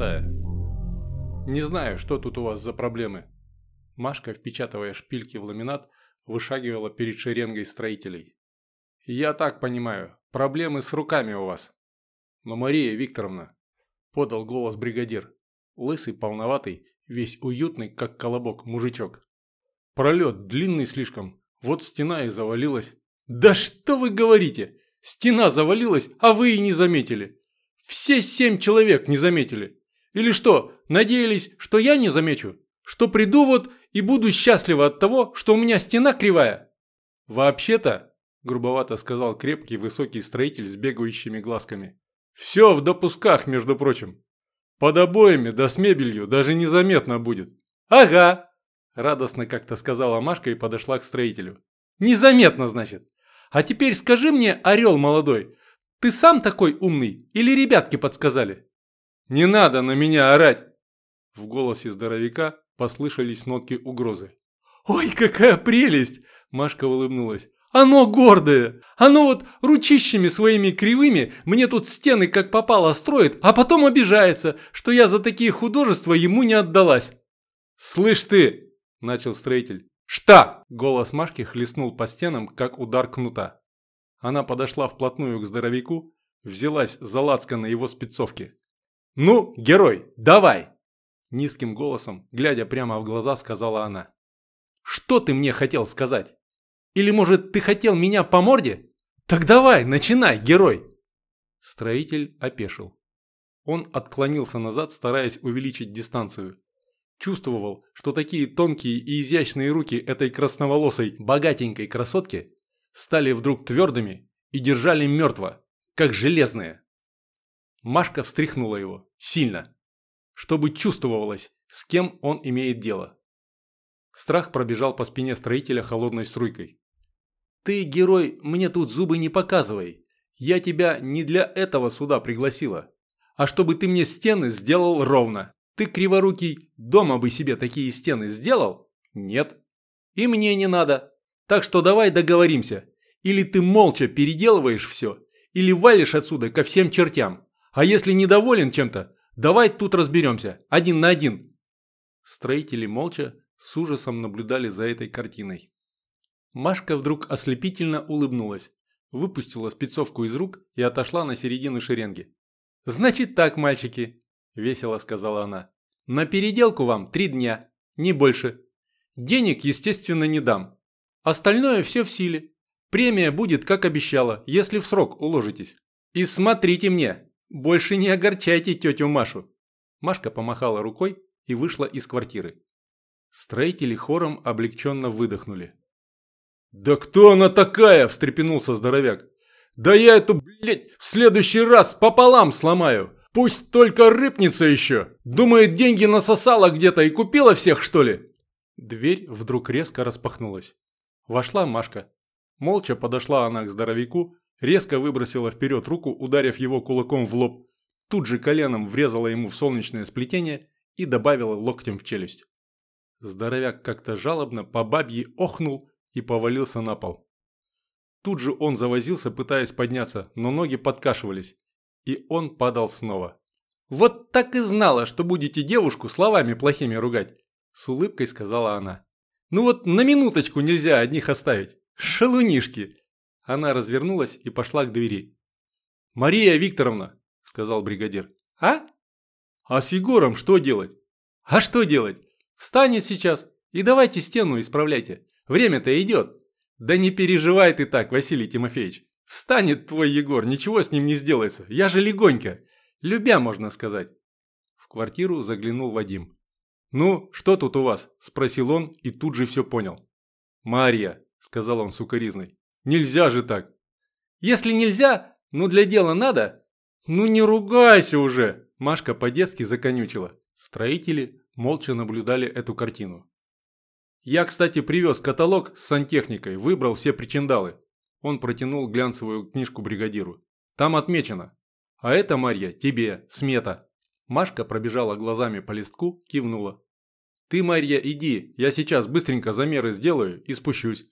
пустая. Не знаю, что тут у вас за проблемы. Машка, впечатывая шпильки в ламинат, вышагивала перед шеренгой строителей. Я так понимаю, проблемы с руками у вас. Но Мария Викторовна, подал голос бригадир, лысый, полноватый, весь уютный, как колобок, мужичок. Пролет длинный слишком, вот стена и завалилась. Да что вы говорите? Стена завалилась, а вы и не заметили. Все семь человек не заметили. Или что, надеялись, что я не замечу? Что приду вот и буду счастлива от того, что у меня стена кривая? Вообще-то, грубовато сказал крепкий высокий строитель с бегающими глазками. Все в допусках, между прочим. Под обоями да с мебелью даже незаметно будет. Ага, радостно как-то сказала Машка и подошла к строителю. Незаметно, значит. А теперь скажи мне, орел молодой, ты сам такой умный или ребятки подсказали? Не надо на меня орать. В голосе здоровяка послышались нотки угрозы. «Ой, какая прелесть!» – Машка улыбнулась. «Оно гордое! Оно вот ручищами своими кривыми мне тут стены как попало строит, а потом обижается, что я за такие художества ему не отдалась!» «Слышь ты!» – начал строитель. «Что?» – голос Машки хлестнул по стенам, как удар кнута. Она подошла вплотную к здоровяку, взялась за лацко на его спецовке. «Ну, герой, давай!» Низким голосом, глядя прямо в глаза, сказала она. «Что ты мне хотел сказать? Или, может, ты хотел меня по морде? Так давай, начинай, герой!» Строитель опешил. Он отклонился назад, стараясь увеличить дистанцию. Чувствовал, что такие тонкие и изящные руки этой красноволосой, богатенькой красотки стали вдруг твердыми и держали мертво, как железные. Машка встряхнула его, сильно, чтобы чувствовалось, с кем он имеет дело. Страх пробежал по спине строителя холодной струйкой. «Ты, герой, мне тут зубы не показывай. Я тебя не для этого сюда пригласила, а чтобы ты мне стены сделал ровно. Ты, криворукий, дома бы себе такие стены сделал? Нет. И мне не надо. Так что давай договоримся. Или ты молча переделываешь все, или валишь отсюда ко всем чертям. А если недоволен чем-то, Давай тут разберемся, один на один. Строители молча с ужасом наблюдали за этой картиной. Машка вдруг ослепительно улыбнулась, выпустила спецовку из рук и отошла на середину шеренги. «Значит так, мальчики», – весело сказала она. «На переделку вам три дня, не больше. Денег, естественно, не дам. Остальное все в силе. Премия будет, как обещала, если в срок уложитесь. И смотрите мне, «Больше не огорчайте тетю Машу!» Машка помахала рукой и вышла из квартиры. Строители хором облегченно выдохнули. «Да кто она такая?» – встрепенулся здоровяк. «Да я эту, блядь, в следующий раз пополам сломаю! Пусть только рыпнется еще! Думает, деньги насосала где-то и купила всех, что ли?» Дверь вдруг резко распахнулась. Вошла Машка. Молча подошла она к здоровяку резко выбросила вперед руку, ударив его кулаком в лоб, тут же коленом врезала ему в солнечное сплетение и добавила локтем в челюсть. Здоровяк как-то жалобно по бабье охнул и повалился на пол. Тут же он завозился, пытаясь подняться, но ноги подкашивались, и он падал снова. «Вот так и знала, что будете девушку словами плохими ругать», – с улыбкой сказала она. «Ну вот на минуточку нельзя одних оставить. Шалунишки!» Она развернулась и пошла к двери. «Мария Викторовна!» – сказал бригадир. «А? А с Егором что делать?» «А что делать? Встанет сейчас и давайте стену исправляйте. Время-то идет». «Да не переживай ты так, Василий Тимофеевич. Встанет твой Егор, ничего с ним не сделается. Я же легонько. Любя, можно сказать». В квартиру заглянул Вадим. «Ну, что тут у вас?» – спросил он и тут же все понял. «Марья», – сказал он сукоризной. Нельзя же так. Если нельзя, ну для дела надо. Ну не ругайся уже. Машка по-детски законючила. Строители молча наблюдали эту картину. Я, кстати, привез каталог с сантехникой, выбрал все причиндалы. Он протянул глянцевую книжку бригадиру. Там отмечено. А это, Марья, тебе, смета. Машка пробежала глазами по листку, кивнула. Ты, Марья, иди, я сейчас быстренько замеры сделаю и спущусь.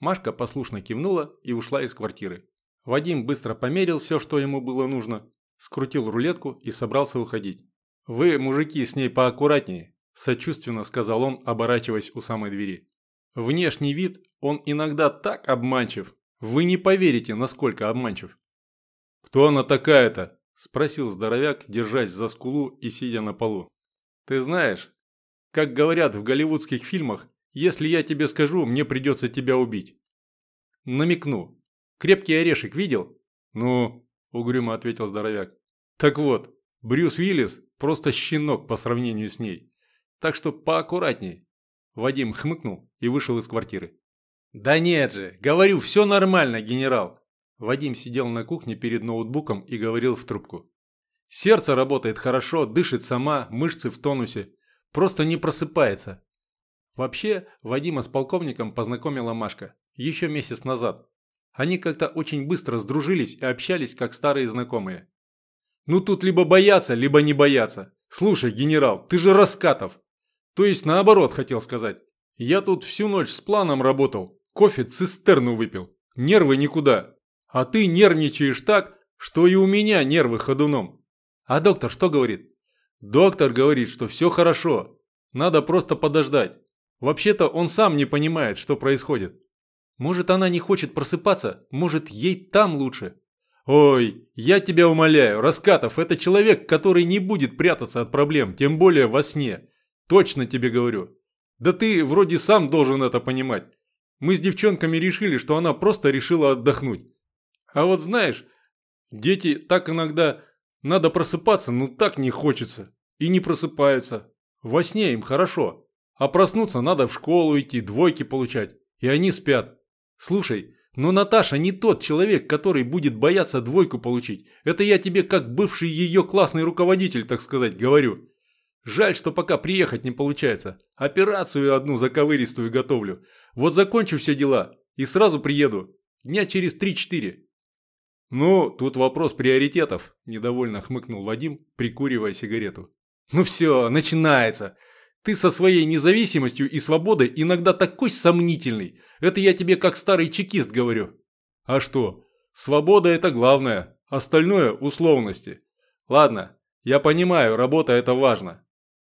Машка послушно кивнула и ушла из квартиры. Вадим быстро померил все, что ему было нужно, скрутил рулетку и собрался уходить. «Вы, мужики, с ней поаккуратнее», – сочувственно сказал он, оборачиваясь у самой двери. «Внешний вид, он иногда так обманчив. Вы не поверите, насколько обманчив». «Кто она такая-то?» – спросил здоровяк, держась за скулу и сидя на полу. «Ты знаешь, как говорят в голливудских фильмах, если я тебе скажу, мне придется тебя убить». «Намекну. Крепкий орешек видел?» «Ну?» – угрюмо ответил здоровяк. «Так вот, Брюс Уиллис просто щенок по сравнению с ней. Так что поаккуратней». Вадим хмыкнул и вышел из квартиры. «Да нет же, говорю, все нормально, генерал!» Вадим сидел на кухне перед ноутбуком и говорил в трубку. «Сердце работает хорошо, дышит сама, мышцы в тонусе. Просто не просыпается». Вообще, Вадима с полковником познакомила Машка еще месяц назад. Они как-то очень быстро сдружились и общались как старые знакомые. «Ну тут либо бояться, либо не бояться. Слушай, генерал, ты же Раскатов!» То есть наоборот хотел сказать. Я тут всю ночь с планом работал, кофе цистерну выпил, нервы никуда. А ты нервничаешь так, что и у меня нервы ходуном. А доктор что говорит? Доктор говорит, что все хорошо, надо просто подождать. Вообще-то он сам не понимает, что происходит. Может, она не хочет просыпаться, может, ей там лучше. Ой, я тебя умоляю, Раскатов – это человек, который не будет прятаться от проблем, тем более во сне. Точно тебе говорю. Да ты вроде сам должен это понимать. Мы с девчонками решили, что она просто решила отдохнуть. А вот знаешь, дети так иногда надо просыпаться, но так не хочется. И не просыпаются. Во сне им хорошо. А проснуться надо в школу идти, двойки получать. И они спят. Слушай, но Наташа не тот человек, который будет бояться двойку получить. Это я тебе как бывший ее классный руководитель, так сказать, говорю. Жаль, что пока приехать не получается. Операцию одну заковыристую готовлю. Вот закончу все дела и сразу приеду. Дня через три-четыре. «Ну, тут вопрос приоритетов», – недовольно хмыкнул Вадим, прикуривая сигарету. «Ну все, начинается. Ты со своей независимостью и свободой иногда такой сомнительный. Это я тебе как старый чекист говорю». «А что? Свобода – это главное, остальное – условности. Ладно, я понимаю, работа – это важно.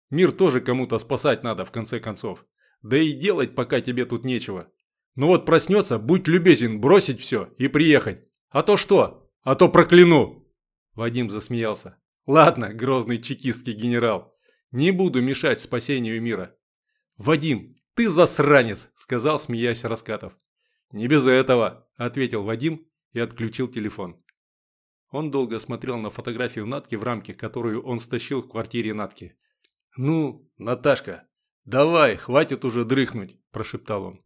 Мир тоже кому-то спасать надо, в конце концов. Да и делать пока тебе тут нечего. Ну вот проснется, будь любезен бросить все и приехать. А то что? А то прокляну!» Вадим засмеялся. «Ладно, грозный чекистский генерал. Не буду мешать спасению мира». «Вадим, ты засранец!» – сказал, смеясь Раскатов. «Не без этого», – ответил Вадим и отключил телефон. Он долго смотрел на фотографию Натки в рамке, которую он стащил в квартире Натки. «Ну, Наташка, давай, хватит уже дрыхнуть», – прошептал он.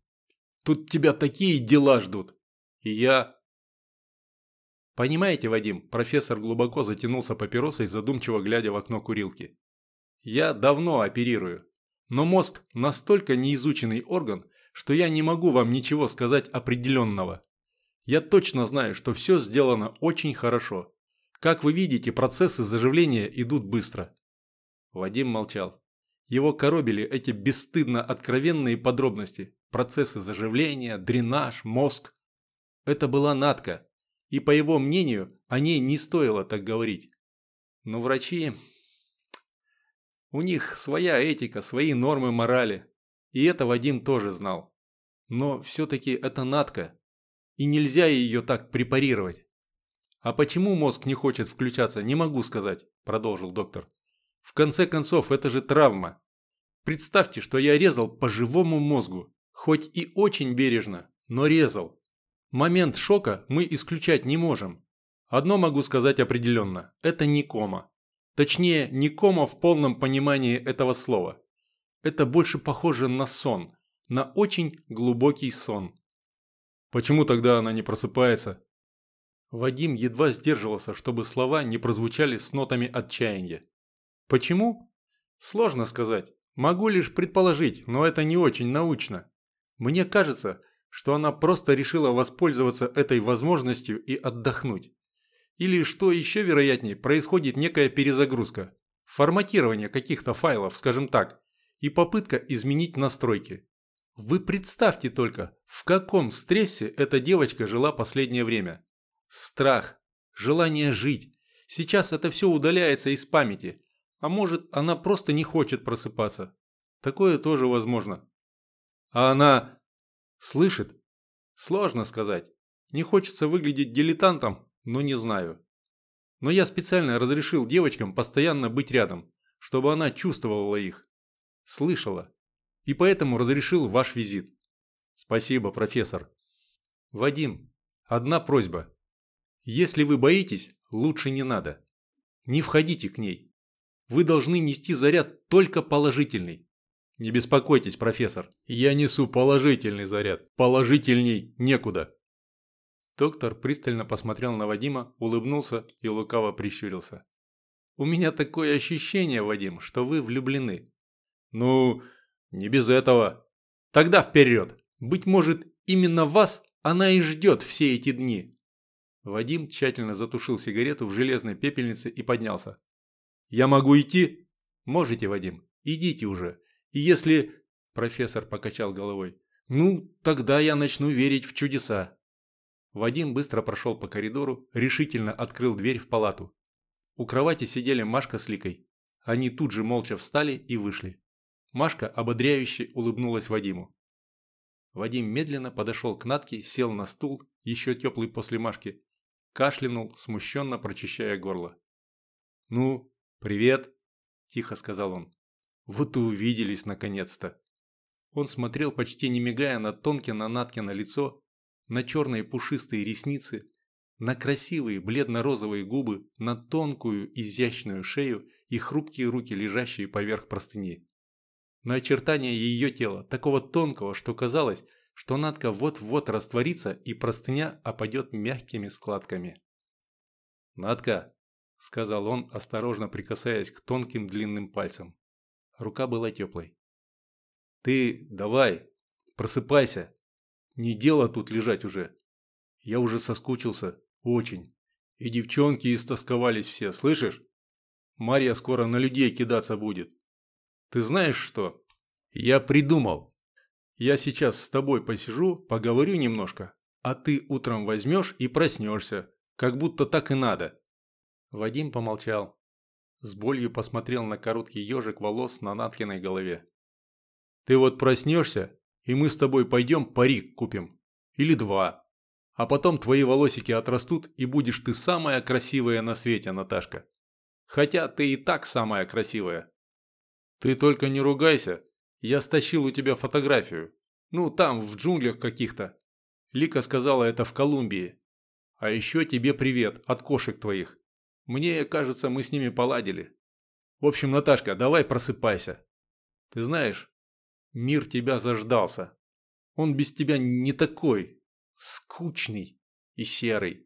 «Тут тебя такие дела ждут. И я...» «Понимаете, Вадим?» – профессор глубоко затянулся папиросой, задумчиво глядя в окно курилки. «Я давно оперирую, но мозг настолько неизученный орган, что я не могу вам ничего сказать определенного. Я точно знаю, что все сделано очень хорошо. Как вы видите, процессы заживления идут быстро. Вадим молчал. Его коробили эти бесстыдно откровенные подробности. Процессы заживления, дренаж, мозг. Это была Натка. И по его мнению, о ней не стоило так говорить. Но врачи... У них своя этика, свои нормы морали. И это Вадим тоже знал. Но все-таки это Натка. И нельзя ее так препарировать. «А почему мозг не хочет включаться, не могу сказать», – продолжил доктор. В конце концов, это же травма. Представьте, что я резал по живому мозгу. Хоть и очень бережно, но резал. Момент шока мы исключать не можем. Одно могу сказать определенно. Это не кома. Точнее, не кома в полном понимании этого слова. Это больше похоже на сон. На очень глубокий сон. Почему тогда она не просыпается? Вадим едва сдерживался, чтобы слова не прозвучали с нотами отчаяния. Почему? Сложно сказать. Могу лишь предположить, но это не очень научно. Мне кажется, что она просто решила воспользоваться этой возможностью и отдохнуть. Или, что еще вероятнее, происходит некая перезагрузка, форматирование каких-то файлов, скажем так, и попытка изменить настройки. Вы представьте только, в каком стрессе эта девочка жила последнее время. Страх, желание жить. Сейчас это все удаляется из памяти, А может, она просто не хочет просыпаться. Такое тоже возможно. А она слышит? Сложно сказать. Не хочется выглядеть дилетантом, но не знаю. Но я специально разрешил девочкам постоянно быть рядом, чтобы она чувствовала их. Слышала. И поэтому разрешил ваш визит. Спасибо, профессор. Вадим, одна просьба. Если вы боитесь, лучше не надо. Не входите к ней. Вы должны нести заряд только положительный. Не беспокойтесь, профессор. Я несу положительный заряд. Положительней некуда. Доктор пристально посмотрел на Вадима, улыбнулся и лукаво прищурился. «У меня такое ощущение, Вадим, что вы влюблены». «Ну, не без этого». «Тогда вперед! Быть может, именно вас она и ждет все эти дни». Вадим тщательно затушил сигарету в железной пепельнице и поднялся. «Я могу идти?» «Можете, Вадим. Идите уже. И если...» Профессор покачал головой. «Ну, тогда я начну верить в чудеса». Вадим быстро прошел по коридору, решительно открыл дверь в палату. У кровати сидели Машка с Ликой. Они тут же молча встали и вышли. Машка ободряюще улыбнулась Вадиму. Вадим медленно подошел к Натке, сел на стул, еще теплый после Машки, кашлянул, смущенно прочищая горло. «Ну, привет», – тихо сказал он. «Вот и увиделись наконец-то». Он смотрел почти не мигая на тонкое на Наткино лицо, на черные пушистые ресницы, на красивые бледно-розовые губы, на тонкую изящную шею и хрупкие руки, лежащие поверх простыни. На очертания ее тела, такого тонкого, что казалось, что Натка вот-вот растворится и простыня опадет мягкими складками. «Натка», – сказал он, осторожно прикасаясь к тонким длинным пальцам. Рука была теплой. «Ты давай, просыпайся, не дело тут лежать уже. Я уже соскучился. Очень. И девчонки истосковались все, слышишь? Марья скоро на людей кидаться будет. Ты знаешь что? Я придумал. Я сейчас с тобой посижу, поговорю немножко, а ты утром возьмешь и проснешься, как будто так и надо. Вадим помолчал. С болью посмотрел на короткий ежик волос на Наткиной голове. Ты вот проснешься и мы с тобой пойдем парик купим. Или два. А потом твои волосики отрастут, и будешь ты самая красивая на свете, Наташка. Хотя ты и так самая красивая. Ты только не ругайся. Я стащил у тебя фотографию. Ну, там, в джунглях каких-то. Лика сказала это в Колумбии. А еще тебе привет от кошек твоих. Мне кажется, мы с ними поладили. В общем, Наташка, давай просыпайся. Ты знаешь, Мир тебя заждался. Он без тебя не такой. Скучный и серый.